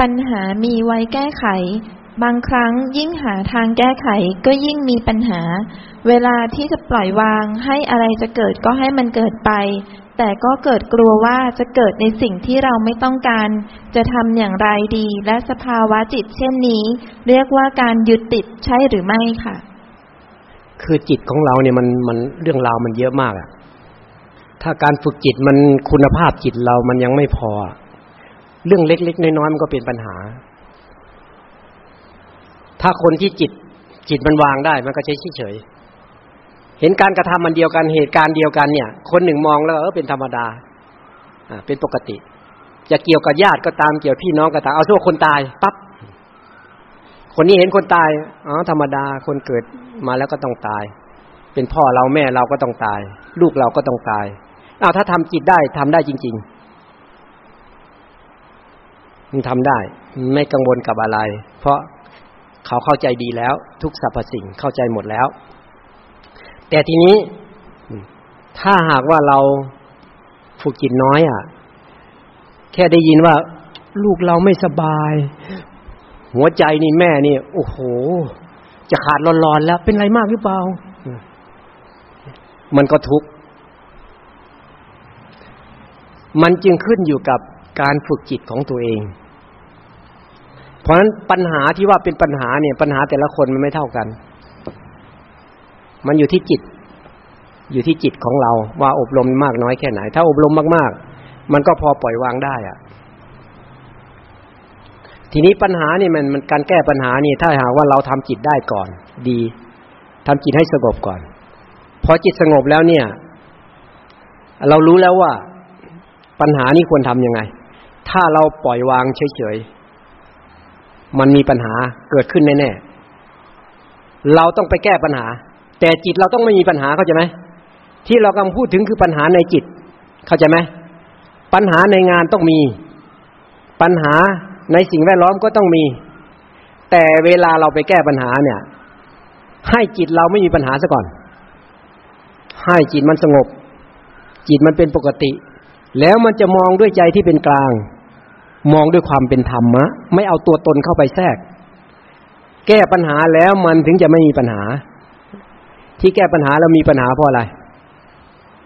ปัญหามีไว้แก้ไข บางครั้งยิ่งหาทางแก้ไขก็ยิ่งมีปัญหา เวลาที่จะปล่อยวางให้อะไรจะเกิดก็ให้มันเกิดไป แต่ก็เกิดกลัวว่าจะเกิดในสิ่งที่เราไม่ต้องการ จะทำอย่างไรดีและสภาวะจิตเช่นนี้ เรียกว่าการยึดติดใช่หรือไม่ค่ะ คือจิตของเราเนี่ยมันมันเรื่องราวมันเยอะมากอะถ้าการฝึกจิตมันคุณภาพจิตเรามันยังไม่พอ เรื่องเล็กๆน้อยๆมันก็เป็นปัญหา ถ้าคนที่จิตจิตมันวางได้ มันก็ใช้เฉยเห็นการกระทำมันเดียวกันเหตุการณ์เดียวกันเนี่ย คนหนึ่งมองแล้วเออเป็นธรรมดา อ่า เป็นปกติ จะเกี่ยวกับญาติก็ตามเกี่ยวพี่น้องก็ตามเอาทั่วคนตายปั๊บคนนี้เห็นคนตายอ๋อธรรมดาคนเกิดมาแล้วก็ต้องตาย เป็นพ่อเราแม่เราก็ต้องตาย ลูกเราก็ต้องตายอ้าวถ้าทำจิตได้ทำได้จริง ๆ มันทำได้ ไม่กังวลกับอะไร เพราะเขาเข้าใจดีแล้ว ทุกสรรพสิ่งเข้าใจหมดแล้ว แต่ทีนี้ถ้าหากว่าเราฝึกจิตน้อยอะ แค่ได้ยินว่า ลูกเราไม่สบาย หัวใจนี่แม่นี่โอ้โห จะขาดร้อนๆแล้ว เป็นไรมากหรือเปล่า มันก็ทุกข์มันจึงขึ้นอยู่กับ การฝึกจิตของตัวเอง เพราะฉะนั้นปัญหาที่ว่าเป็นปัญหาเนี่ย ปัญหาแต่ละคนมันไม่เท่ากัน มันอยู่ที่จิต อยู่ที่จิตของเราว่าอบรมมากน้อยแค่ไหน ถ้าอบรมมาก ๆ มันก็พอปล่อยวางได้อะทีนี้ปัญหานี่มันมันการแก้ปัญหานี่ถ้าหากว่าเราทำจิตได้ก่อน ดีทำจิตให้สงบก่อนพอจิตสงบแล้วเนี่ย เรารู้แล้วว่าปัญหานี้ควรทำยังไง ถ้าเราปล่อยวางเฉยๆ มันมีปัญหาเกิดขึ้นแน่ๆ เราต้องไปแก้ปัญหา แต่จิตเราต้องไม่มีปัญหาเข้าใจไหมที่เรากำลังพูดถึงคือปัญหาในจิต เข้าใจไหมปัญหาในงานต้องมี ปัญหาในสิ่งแวดล้อมก็ต้องมี แต่เวลาเราไปแก้ปัญหาเนี่ย ให้จิตเราไม่มีปัญหาซะก่อน ให้จิตมันสงบ จิตมันเป็นปกติ แล้วมันจะมองด้วยใจที่เป็นกลาง มองด้วยความเป็นธรรมะ ไม่เอาตัวตนเข้าไปแทรก แก้ปัญหาแล้วมันถึงจะไม่มีปัญหา ที่แก้ปัญหาแล้วมีปัญหาเพราะอะไร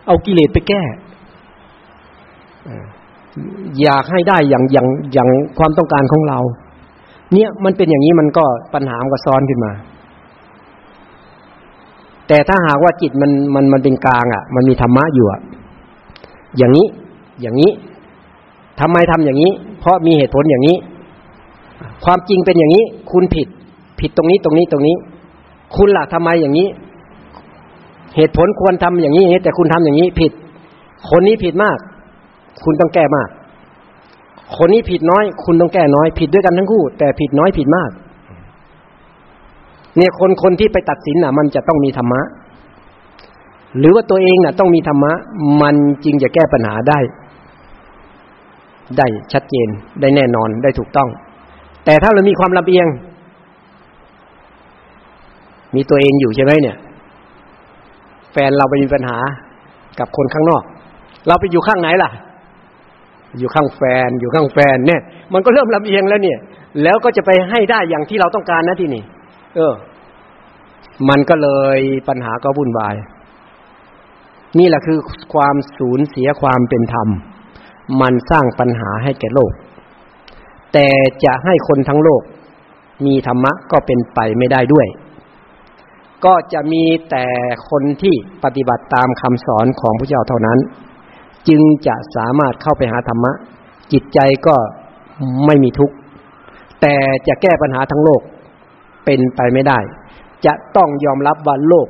เอากิเลสไปแก้อยากให้ได้อย่างอย่างอย่างความต้องการของเรา เนี่ยมันเป็นอย่างนี้มันก็ปัญหามันก็ซ้อนขึ้นมา แต่ถ้าหากว่าจิตมันมันมันเป็นกลางอะ มันมีธรรมะอยู่อะอย่างนี้ อย่างนี้ทำไมทำอย่างนี้ เพราะมีเหตุผลอย่างนี้ ความจริงเป็นอย่างนี้ คุณผิด ผิดตรงนี้ตรงนี้ตรงนี้ คุณล่ะทำไมอย่างนี้ เหตุผลควรทำอย่างนี้ แต่คุณทำอย่างนี้ผิด คนนี้ผิดมาก คุณต้องแก้มาก คนนี้ผิดน้อย คุณต้องแก้น้อย ผิดด้วยกันทั้งคู่ แต่ผิดน้อยผิดมาก เนี่ยคนคนที่ไปตัดสินน่ะ มันจะต้องมีธรรมะหรือว่าตัวเองน่ะ ต้องมีธรรมะ มันจริงจะแก้ปัญหาได้ ได้ชัดเจนได้แน่นอนได้ถูกต้อง แต่ถ้าเรามีความลำเอียง มีตัวเองอยู่ใช่ไหมเนี่ย แฟนเราไปมีปัญหากับคนข้างนอก เราไปอยู่ข้างไหนล่ะ อยู่ข้างแฟน อยู่ข้างแฟนเนี่ย มันก็เริ่มลำเอียงแล้วเนี่ย แล้วก็จะไปให้ได้อย่างที่เราต้องการนะที่นี่ เออ มันก็เลยปัญหาก็วุ่นวาย นี่แหละคือความสูญเสียความเป็นธรรม มันสร้างปัญหาให้แก่โลก แต่จะให้คนทั้งโลก มีธรรมะก็เป็นไปไม่ได้ด้วย ก็จะมีแต่คนที่ปฏิบัติตามคำสอนของพระเจ้าเท่านั้น จึงจะสามารถเข้าไปหาธรรมะ จิตใจก็ไม่มีทุกข์ แต่จะแก้ปัญหาทั้งโลกเป็นไปไม่ได้ จะต้องยอมรับว่าโลก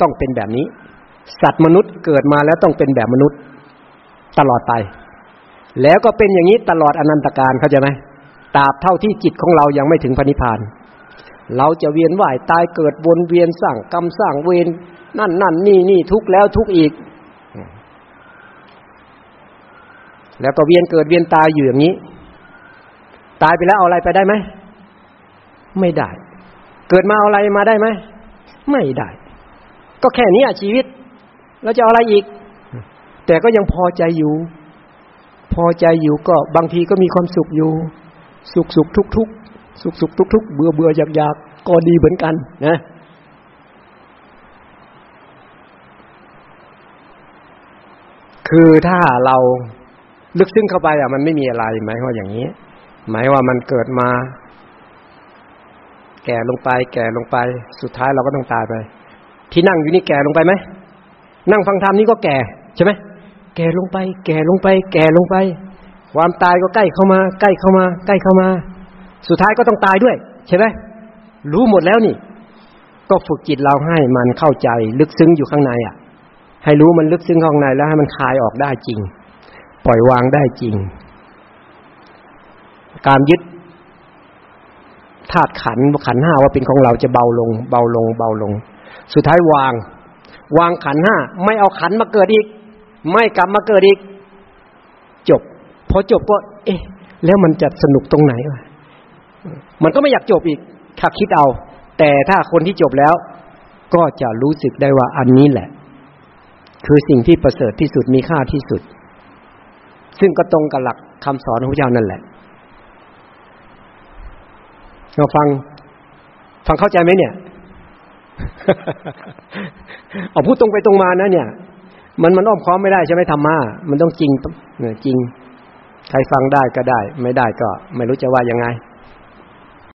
ต้องเป็นแบบนี้ สัตว์มนุษย์เกิดมาแล้วต้องเป็นแบบมนุษย์ตลอดไป แล้วก็เป็นอย่างนี้ตลอดอนันตการเข้าใจไหมตราบเท่าที่จิตของเรายังไม่ถึงพระนิพพาน เราจะเวียนว่ายตายเกิดวนเวียนสร้างกรรมสร้างเวรนั่นนั่นนี่นี่ทุกแล้วทุกอีก แล้วก็เวียนเกิดเวียนตายอยู่อย่างนี้ ตายไปแล้วเอาอะไรไปได้ไหมไม่ได้ เกิดมาเอาอะไรมาได้ไหมไม่ได้ ก็แค่นี้ชีวิต แล้วจะเอาอะไรอีก แต่ก็ยังพอใจอยู่ พอใจอยู่ก็บางทีก็มีความสุขอยู่ สุขสุขทุกทุกสุขสุขทุกทุกเบื่อเบื่ออยากอยากก็ดีเหมือนกันนะคือถ้าเราลึกซึ้งเข้าไปอะมันไม่มีอะไรหมายว่าอย่างนี้ หมายว่ามันเกิดมา แก่ลงไป แก่ลงไป สุดท้ายเราก็ต้องตายไป ที่นั่งอยู่นี่แก่ลงไปไหมนั่งฟังธรรมนี่ก็แก่ใช่ไหม แก่ลงไป แก่ลงไป แก่ลงไป ความตายก็ใกล้เข้ามา ใกล้เข้ามา ใกล้เข้ามา สุดท้ายก็ต้องตายด้วย ใช่ไหมรู้หมดแล้วนี่ ก็ฝึกจิตเราให้มันเข้าใจ ลึกซึ้งอยู่ข้างในอะ ให้รู้มันลึกซึ้งข้างในแล้วให้มันคลายออกได้จริง ปล่อยวางได้จริง การยึดธาตุขันขันห้าว่าเป็นของเราจะเบาลง เบาลง เบาลง สุดท้าย วาง วางขันห้าไม่เอาขันมาเกิดอีก ไม่กลับมาเกิดอีก จบ พอจบก็ เอ๊ะ แล้วมันจะสนุกตรงไหนวะมันก็ไม่อยากจบอีก ถ้าคิดเอา แต่ถ้าคนที่จบแล้ว ก็จะรู้สึกได้ว่าอันนี้แหละ คือสิ่งที่ประเสริฐที่สุดมีค่าที่สุด ซึ่งก็ตรงกับหลักคำสอนของพระเจ้านั่นแหละเราฟัง ฟังเข้าใจไหมเนี่ย เอาพูดตรงไปตรงมานะเนี่ย มันมันอ้อมค้อมไม่ได้ใช่ไหมธรรมะมันต้องจริงเนี่ยจริง ใครฟังได้ก็ได้ ไม่ได้ก็ ไม่รู้จะว่ายังไง